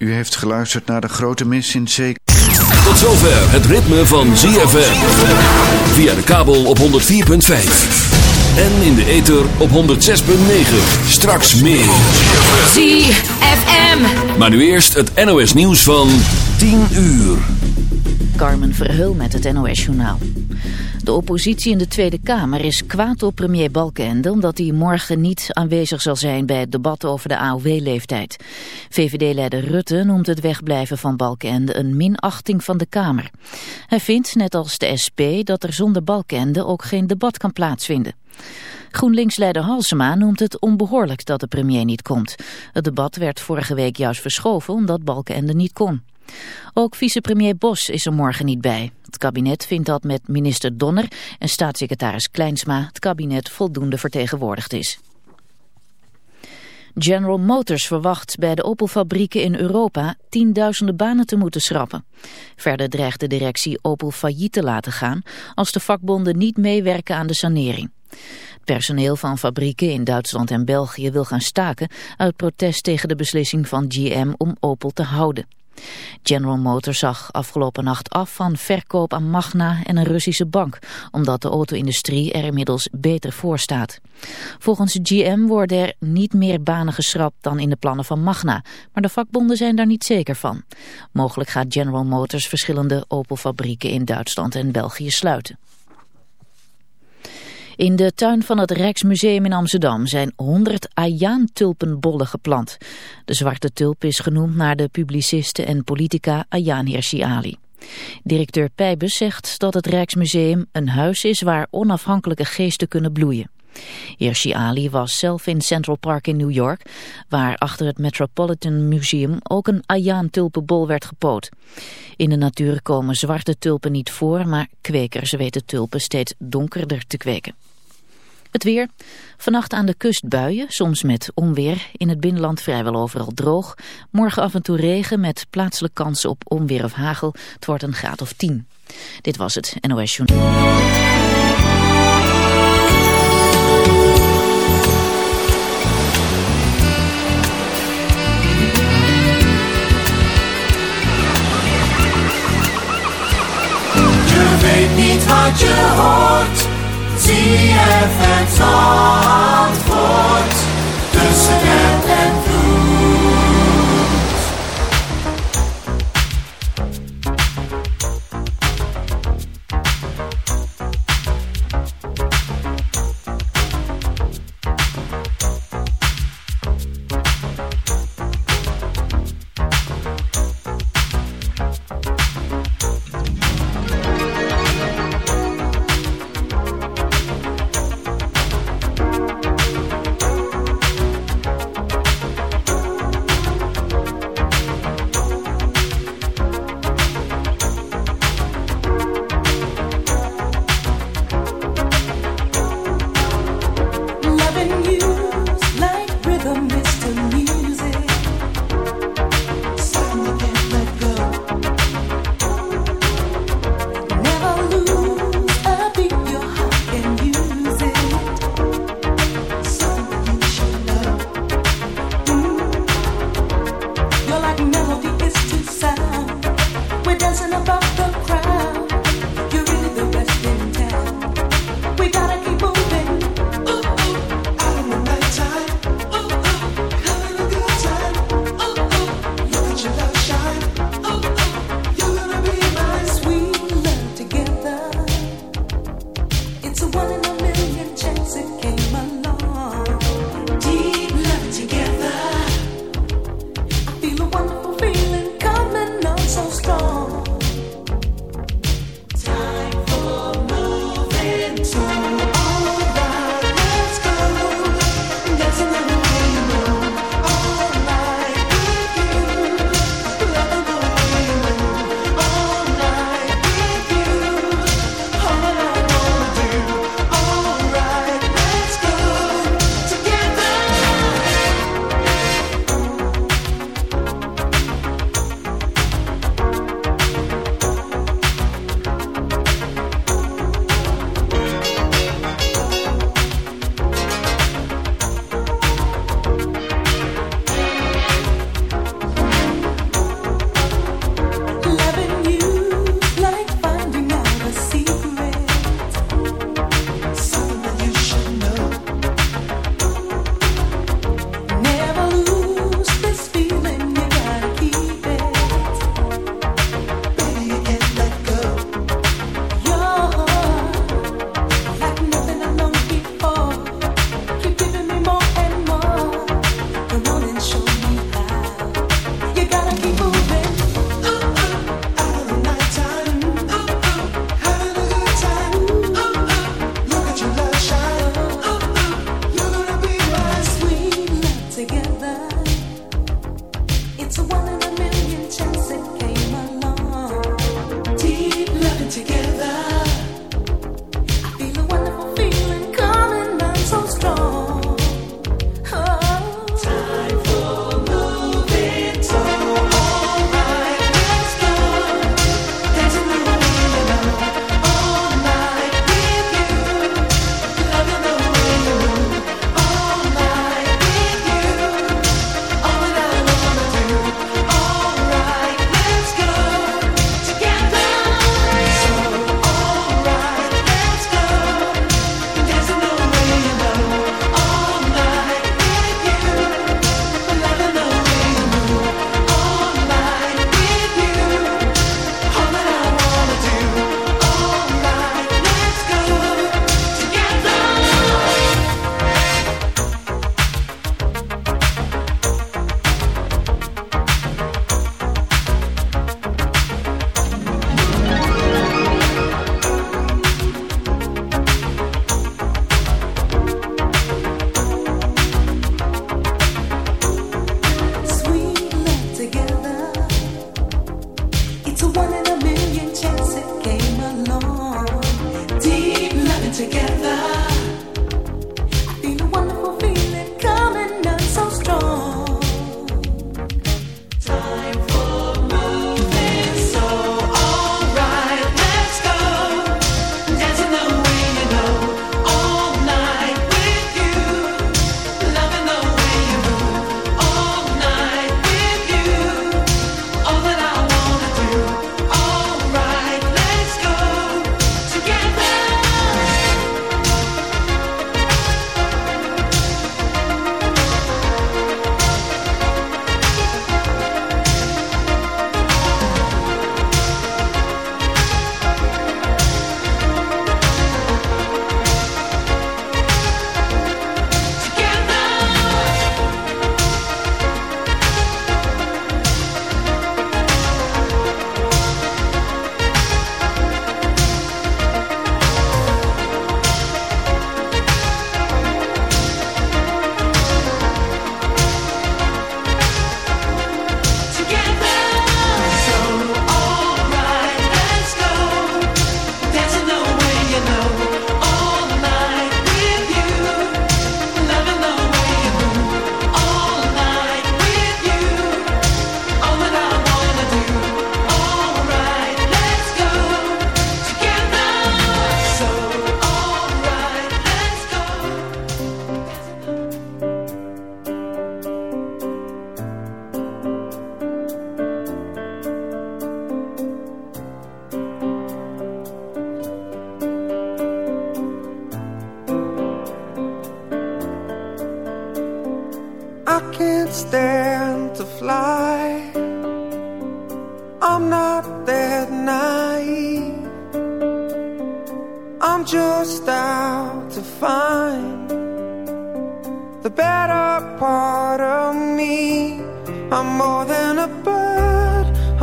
U heeft geluisterd naar de grote mis in Zee. Tot zover het ritme van ZFM. Via de kabel op 104.5. En in de ether op 106.9. Straks meer. ZFM. Maar nu eerst het NOS nieuws van 10 uur. Carmen Verheul met het NOS journaal. De oppositie in de Tweede Kamer is kwaad op premier Balkenende... omdat hij morgen niet aanwezig zal zijn bij het debat over de AOW-leeftijd. VVD-leider Rutte noemt het wegblijven van Balkenende een minachting van de Kamer. Hij vindt, net als de SP, dat er zonder Balkenende ook geen debat kan plaatsvinden. GroenLinks-leider Halsema noemt het onbehoorlijk dat de premier niet komt. Het debat werd vorige week juist verschoven omdat Balkenende niet kon. Ook vicepremier Bos is er morgen niet bij. Het kabinet vindt dat met minister Donner en staatssecretaris Kleinsma het kabinet voldoende vertegenwoordigd is. General Motors verwacht bij de Opel-fabrieken in Europa tienduizenden banen te moeten schrappen. Verder dreigt de directie Opel failliet te laten gaan als de vakbonden niet meewerken aan de sanering. Het personeel van fabrieken in Duitsland en België wil gaan staken uit protest tegen de beslissing van GM om Opel te houden. General Motors zag afgelopen nacht af van verkoop aan Magna en een Russische bank, omdat de auto-industrie er inmiddels beter voor staat. Volgens GM worden er niet meer banen geschrapt dan in de plannen van Magna, maar de vakbonden zijn daar niet zeker van. Mogelijk gaat General Motors verschillende Opel-fabrieken in Duitsland en België sluiten. In de tuin van het Rijksmuseum in Amsterdam zijn 100 Ayaan-tulpenbollen geplant. De zwarte tulp is genoemd naar de publiciste en politica Ayaan Hirsi Ali. Directeur Pijbus zegt dat het Rijksmuseum een huis is waar onafhankelijke geesten kunnen bloeien. Hirsi Ali was zelf in Central Park in New York, waar achter het Metropolitan Museum ook een Ayaan-tulpenbol werd gepoot. In de natuur komen zwarte tulpen niet voor, maar kwekers weten tulpen steeds donkerder te kweken. Het weer. Vannacht aan de kust buien, soms met onweer. In het binnenland vrijwel overal droog. Morgen af en toe regen met plaatselijk kans op onweer of hagel. Het wordt een graad of 10. Dit was het NOS Journal. Je weet niet wat je. ZFM Zandvoort. Tussen app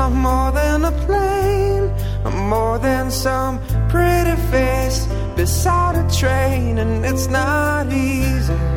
I'm more than a plane. I'm more than some pretty face beside a train, and it's not easy.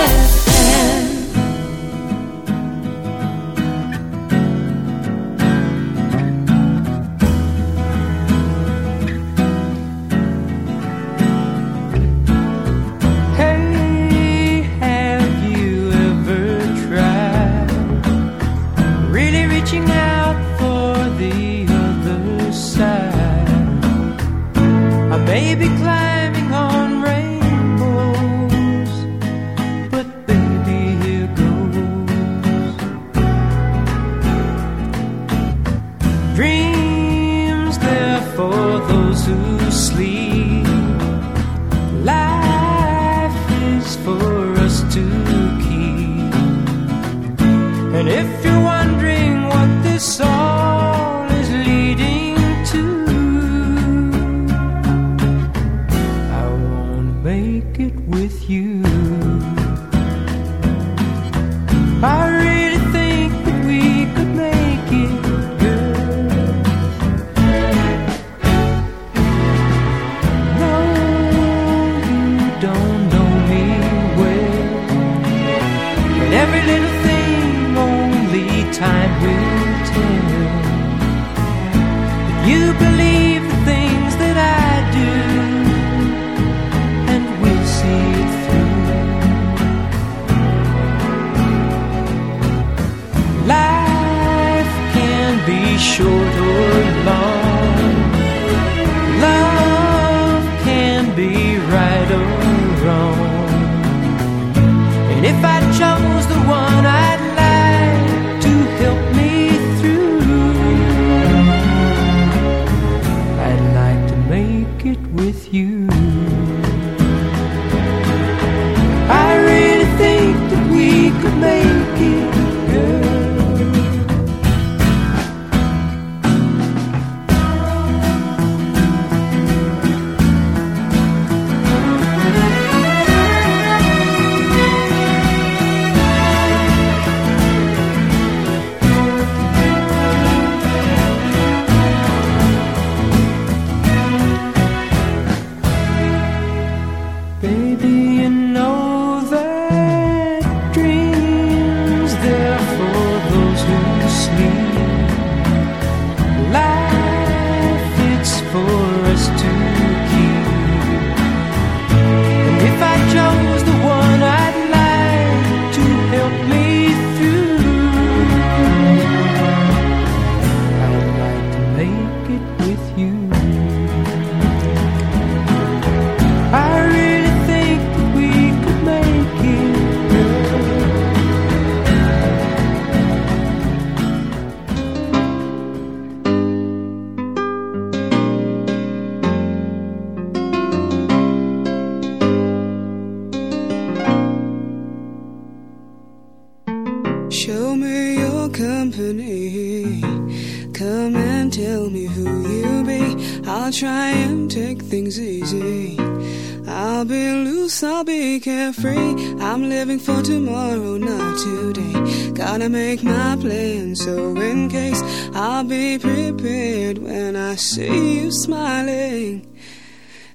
see you smiling.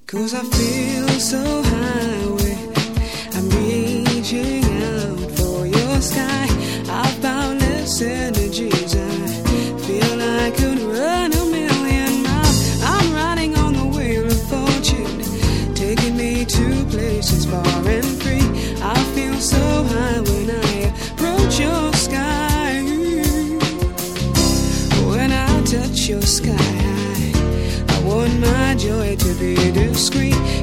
Cause I feel so high.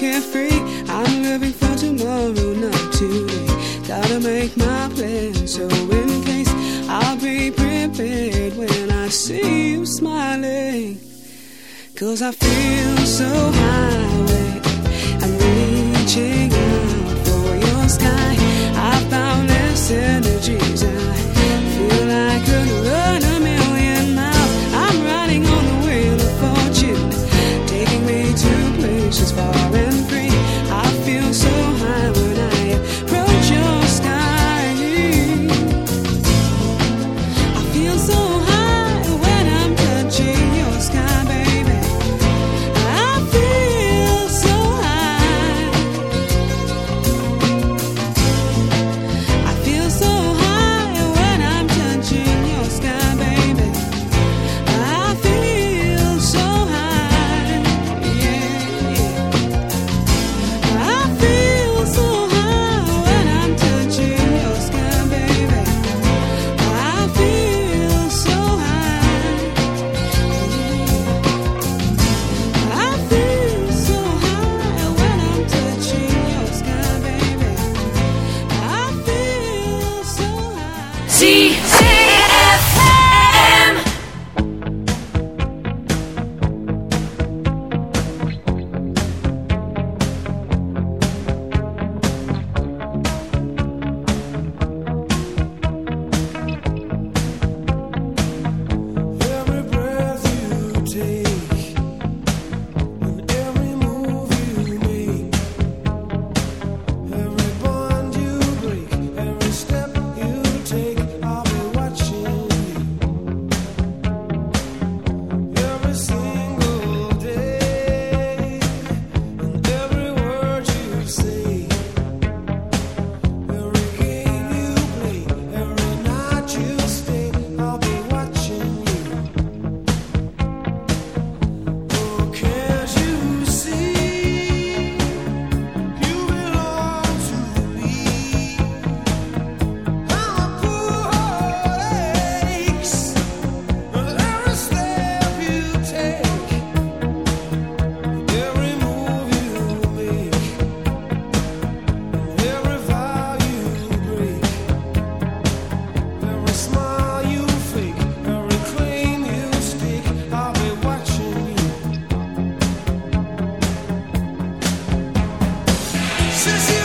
carefree. I'm living for tomorrow, not today. Gotta make my plans so in case I'll be prepared when I see you smiling. Cause I feel so high, I'm reaching out for your sky. I found this energies I This is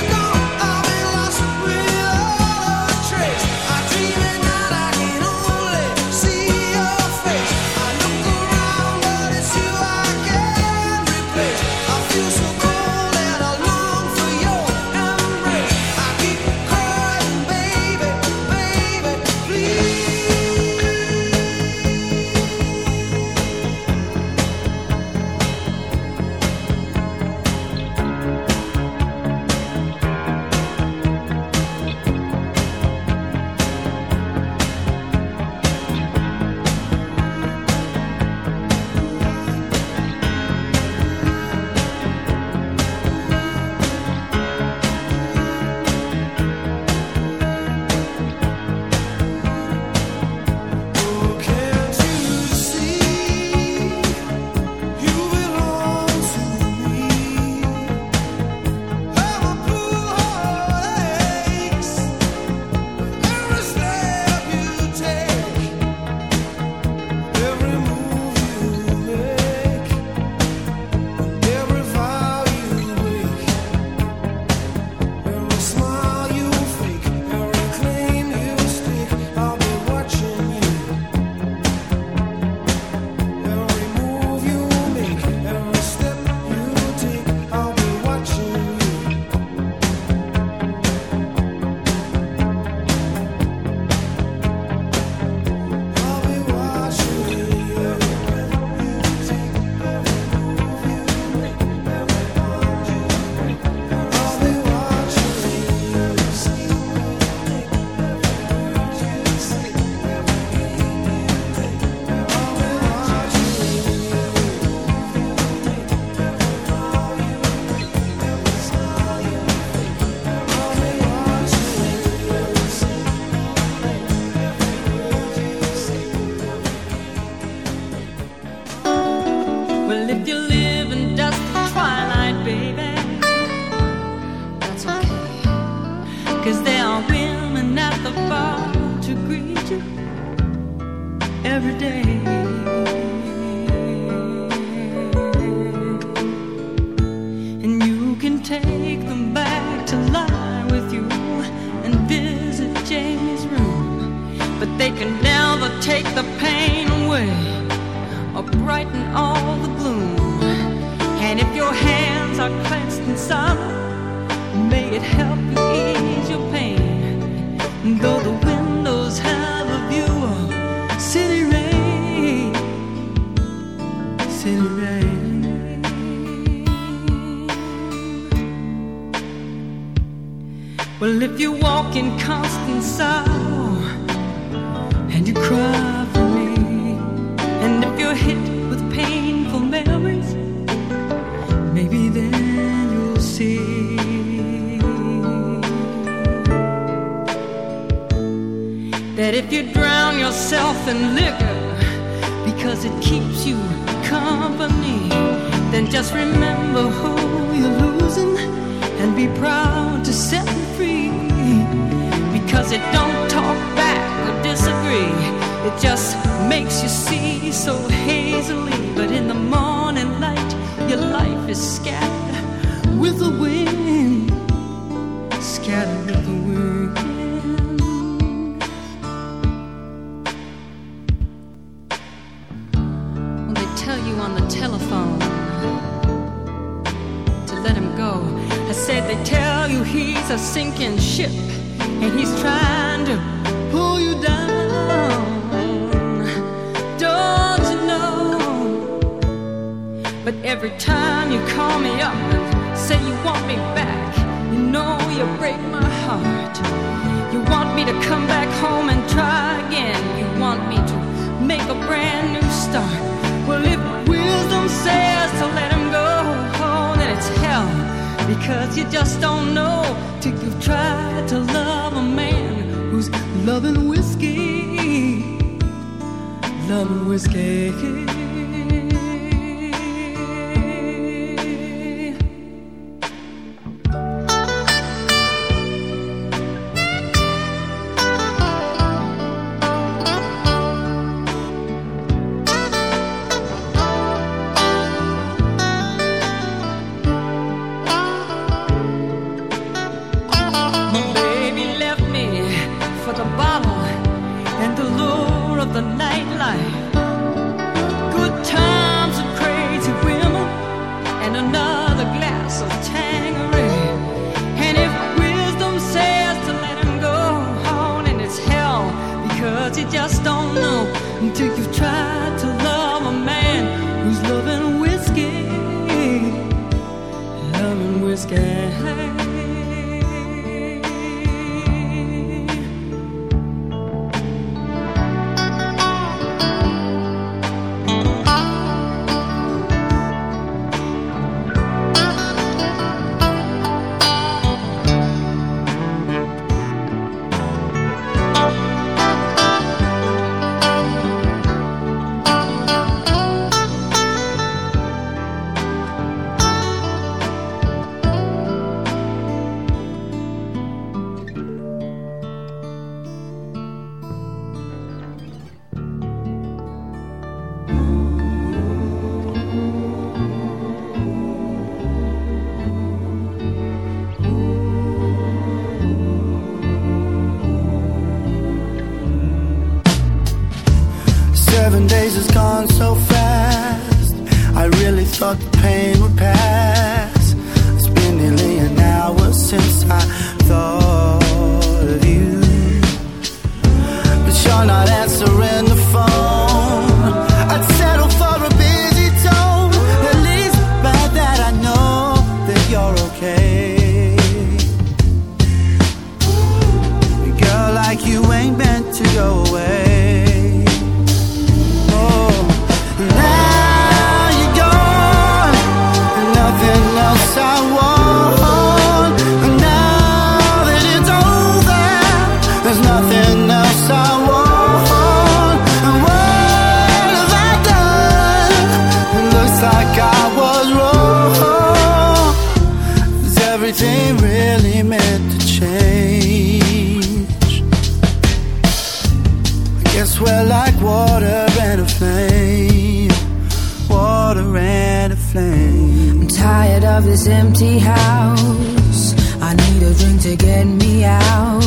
this empty house. I need a drink to get me out.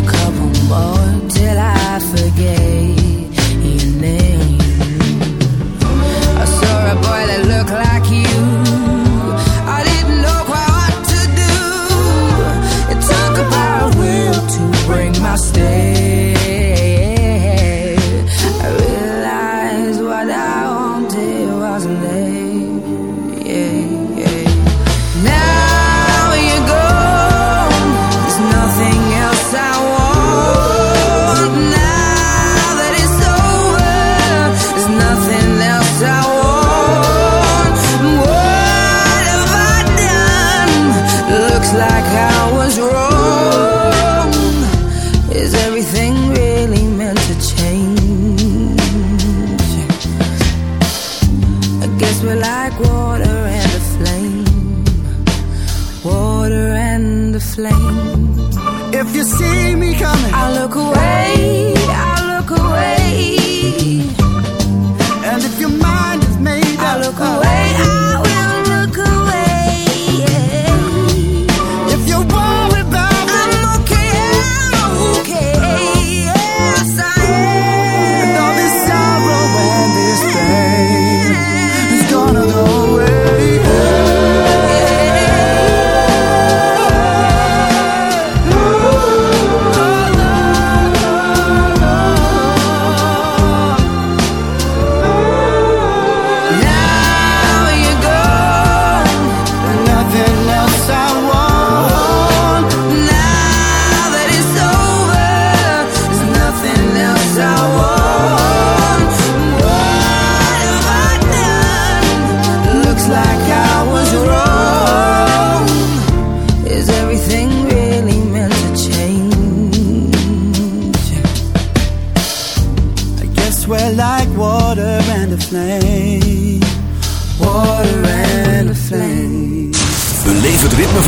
A couple more till I forget your name. I saw a boy that looked like you. I didn't know quite what to do. It took will to my stay.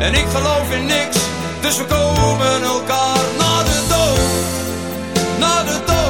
En ik geloof in niks, dus we komen elkaar na de dood. Na de dood,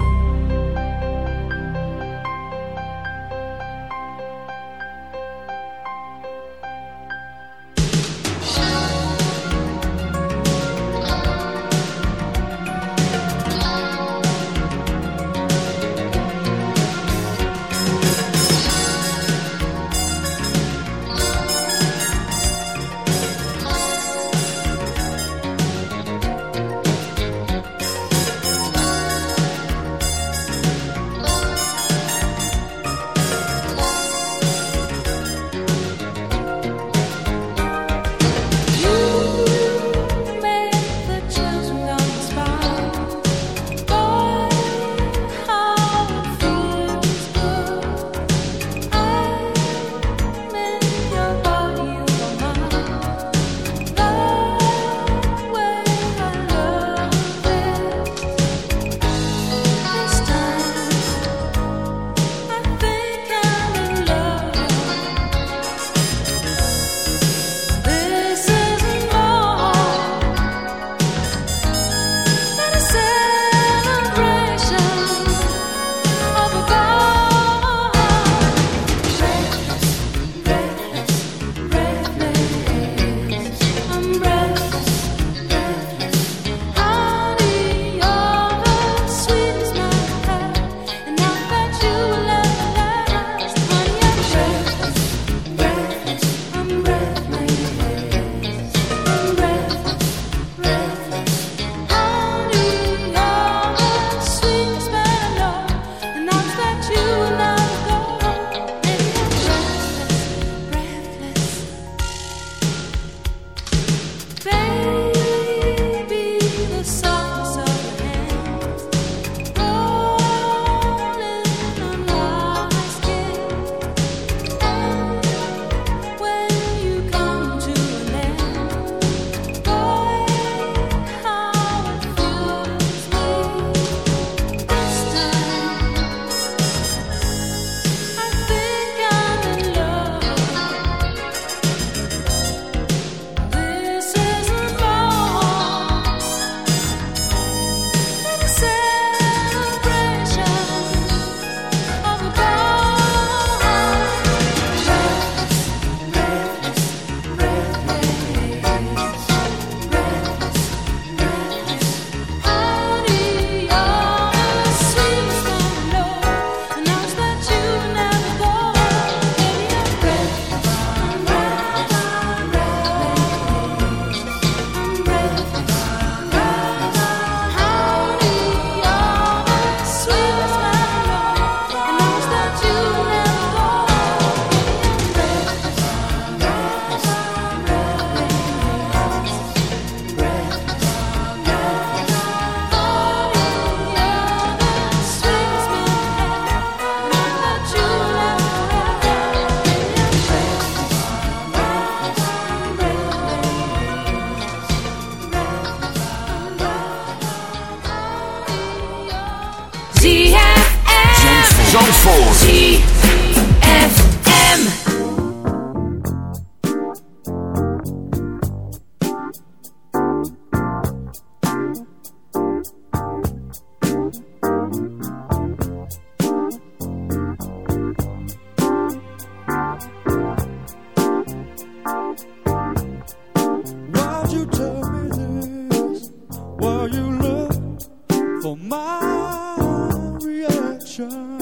for my reaction.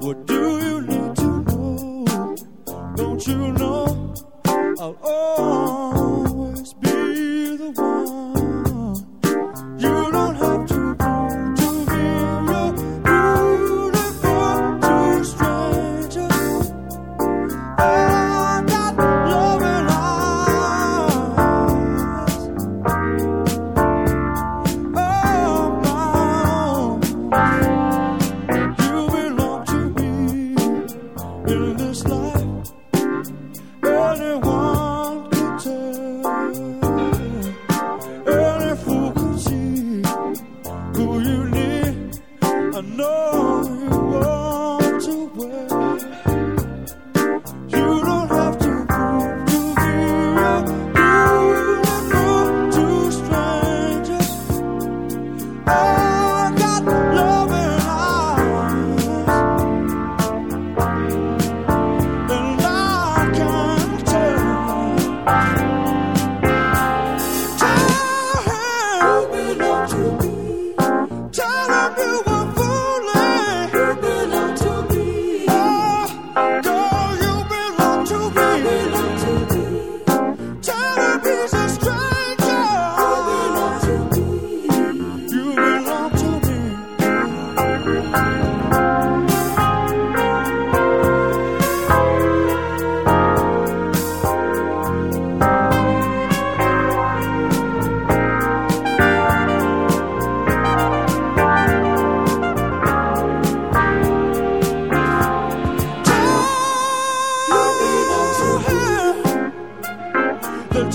What do you need to know? Don't you know? I'll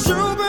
true.